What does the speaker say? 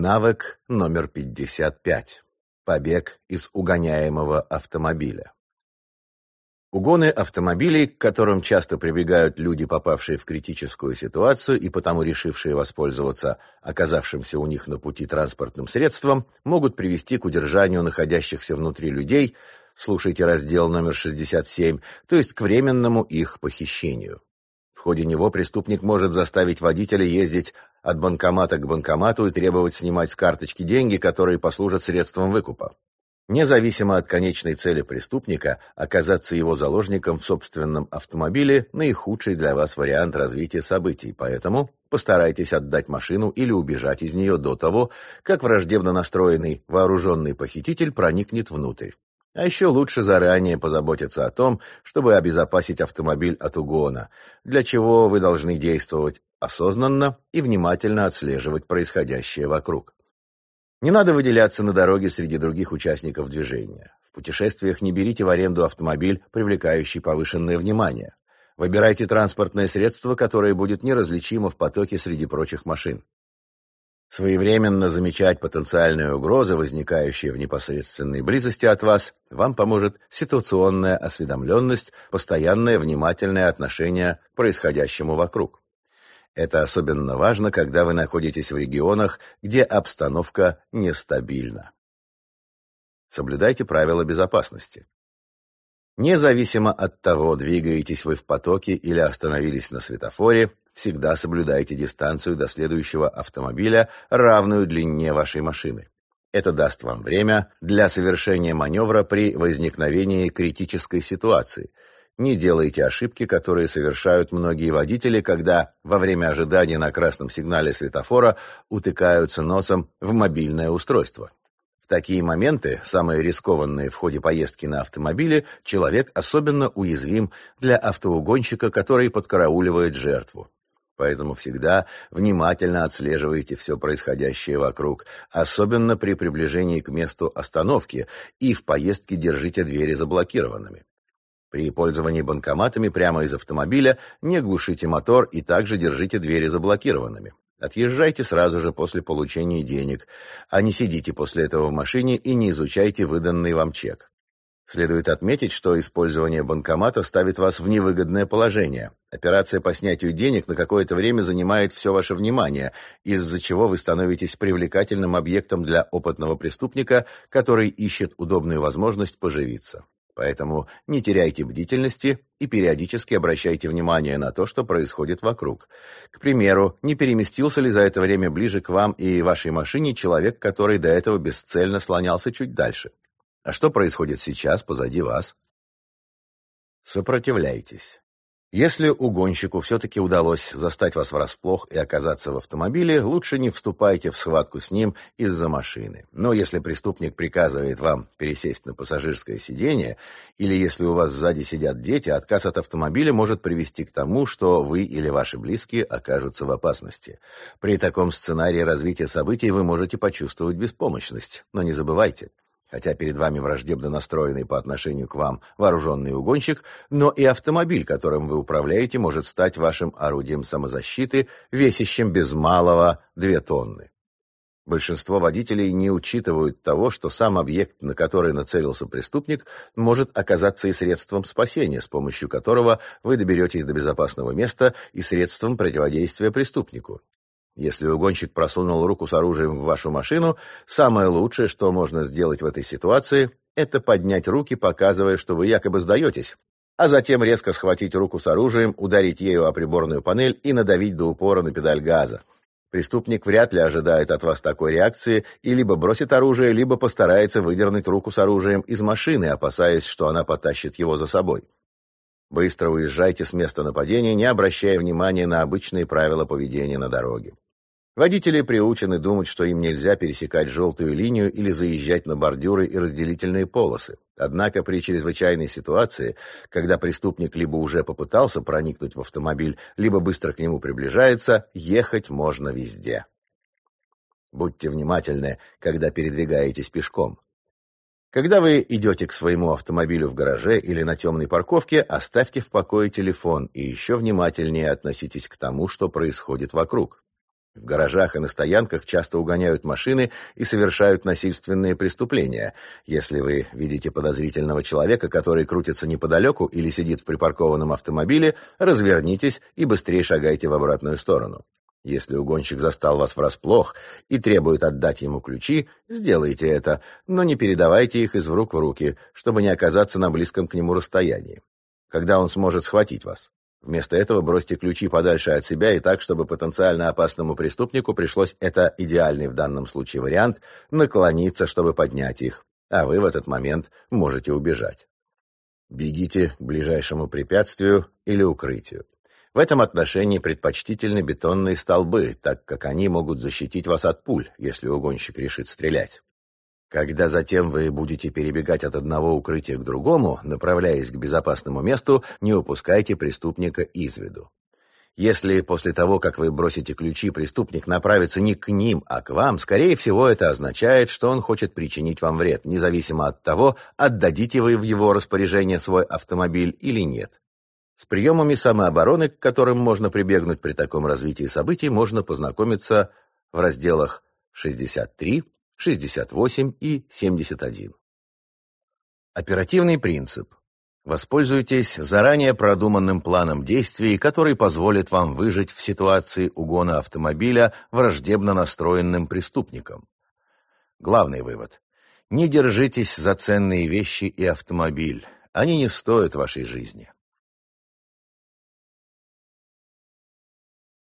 Навык номер 55. Побег из угоняемого автомобиля. Угоны автомобилей, к которым часто прибегают люди, попавшие в критическую ситуацию и потому решившие воспользоваться оказавшимся у них на пути транспортным средством, могут привести к удержанию находящихся внутри людей, слушайте раздел номер 67, то есть к временному их похищению. В ходе него преступник может заставить водителя ездить от банкомата к банкомату и требовать снимать с карточки деньги, которые послужат средством выкупа. Независимо от конечной цели преступника, оказаться его заложником в собственном автомобиле – наихудший для вас вариант развития событий, поэтому постарайтесь отдать машину или убежать из нее до того, как враждебно настроенный вооруженный похититель проникнет внутрь. А еще лучше заранее позаботиться о том, чтобы обезопасить автомобиль от угона, для чего вы должны действовать осознанно и внимательно отслеживать происходящее вокруг. Не надо выделяться на дороге среди других участников движения. В путешествиях не берите в аренду автомобиль, привлекающий повышенное внимание. Выбирайте транспортное средство, которое будет неразличимо в потоке среди прочих машин. Своевременно замечать потенциальные угрозы, возникающие в непосредственной близости от вас, вам поможет ситуационная осведомленность, постоянное внимательное отношение к происходящему вокруг. Это особенно важно, когда вы находитесь в регионах, где обстановка нестабильна. Соблюдайте правила безопасности. Независимо от того, двигаетесь вы в потоке или остановились на светофоре, всегда соблюдайте дистанцию до следующего автомобиля, равную длине вашей машины. Это даст вам время для совершения маневра при возникновении критической ситуации. Не делайте ошибки, которые совершают многие водители, когда во время ожидания на красном сигнале светофора утыкаются носом в мобильное устройство. В такие моменты, самые рискованные в ходе поездки на автомобиле, человек особенно уязвим для автоугонщика, который подкарауливает жертву. Поэтому всегда внимательно отслеживайте все происходящее вокруг, особенно при приближении к месту остановки, и в поездке держите двери заблокированными. При пользовании банкоматами прямо из автомобиля не глушите мотор и также держите двери заблокированными. Отъезжайте сразу же после получения денег, а не сидите после этого в машине и не изучайте выданный вам чек. Следует отметить, что использование банкомата ставит вас в невыгодное положение. Операция по снятию денег на какое-то время занимает все ваше внимание, из-за чего вы становитесь привлекательным объектом для опытного преступника, который ищет удобную возможность поживиться. Поэтому не теряйте бдительности и периодически обращайте внимание на то, что происходит вокруг. К примеру, не переместился ли за это время ближе к вам и вашей машине человек, который до этого бесцельно слонялся чуть дальше? А что происходит сейчас позади вас? Сопротивляйтесь. Если угонщику все-таки удалось застать вас врасплох и оказаться в автомобиле, лучше не вступайте в схватку с ним из-за машины. Но если преступник приказывает вам пересесть на пассажирское сиденье, или если у вас сзади сидят дети, отказ от автомобиля может привести к тому, что вы или ваши близкие окажутся в опасности. При таком сценарии развития событий вы можете почувствовать беспомощность. Но не забывайте, хотя перед вами враждебно настроенный по отношению к вам вооруженный угонщик, но и автомобиль, которым вы управляете, может стать вашим орудием самозащиты, весящим без малого две тонны. Большинство водителей не учитывают того, что сам объект, на который нацелился преступник, может оказаться и средством спасения, с помощью которого вы доберетесь до безопасного места и средством противодействия преступнику. Если угонщик просунул руку с оружием в вашу машину, самое лучшее, что можно сделать в этой ситуации, это поднять руки, показывая, что вы якобы сдаетесь, а затем резко схватить руку с оружием, ударить ею о приборную панель и надавить до упора на педаль газа. Преступник вряд ли ожидает от вас такой реакции и либо бросит оружие, либо постарается выдернуть руку с оружием из машины, опасаясь, что она потащит его за собой. Быстро уезжайте с места нападения, не обращая внимания на обычные правила поведения на дороге. Водители приучены думать, что им нельзя пересекать желтую линию или заезжать на бордюры и разделительные полосы. Однако при чрезвычайной ситуации, когда преступник либо уже попытался проникнуть в автомобиль, либо быстро к нему приближается, ехать можно везде. Будьте внимательны, когда передвигаетесь пешком. Когда вы идете к своему автомобилю в гараже или на темной парковке, оставьте в покое телефон и еще внимательнее относитесь к тому, что происходит вокруг. В гаражах и на стоянках часто угоняют машины и совершают насильственные преступления. Если вы видите подозрительного человека, который крутится неподалеку или сидит в припаркованном автомобиле, развернитесь и быстрее шагайте в обратную сторону. Если угонщик застал вас врасплох и требует отдать ему ключи, сделайте это, но не передавайте их из рук в руки, чтобы не оказаться на близком к нему расстоянии. Когда он сможет схватить вас? Вместо этого бросьте ключи подальше от себя и так, чтобы потенциально опасному преступнику пришлось, это идеальный в данном случае вариант, наклониться, чтобы поднять их, а вы в этот момент можете убежать. Бегите к ближайшему препятствию или укрытию. В этом отношении предпочтительны бетонные столбы, так как они могут защитить вас от пуль, если угонщик решит стрелять. Когда затем вы будете перебегать от одного укрытия к другому, направляясь к безопасному месту, не упускайте преступника из виду. Если после того, как вы бросите ключи, преступник направится не к ним, а к вам, скорее всего, это означает, что он хочет причинить вам вред, независимо от того, отдадите вы в его распоряжение свой автомобиль или нет. С приемами самообороны, к которым можно прибегнуть при таком развитии событий, можно познакомиться в разделах 63, 68 и 71. Оперативный принцип. Воспользуйтесь заранее продуманным планом действий, который позволит вам выжить в ситуации угона автомобиля враждебно настроенным преступником. Главный вывод. Не держитесь за ценные вещи и автомобиль. Они не стоят вашей жизни.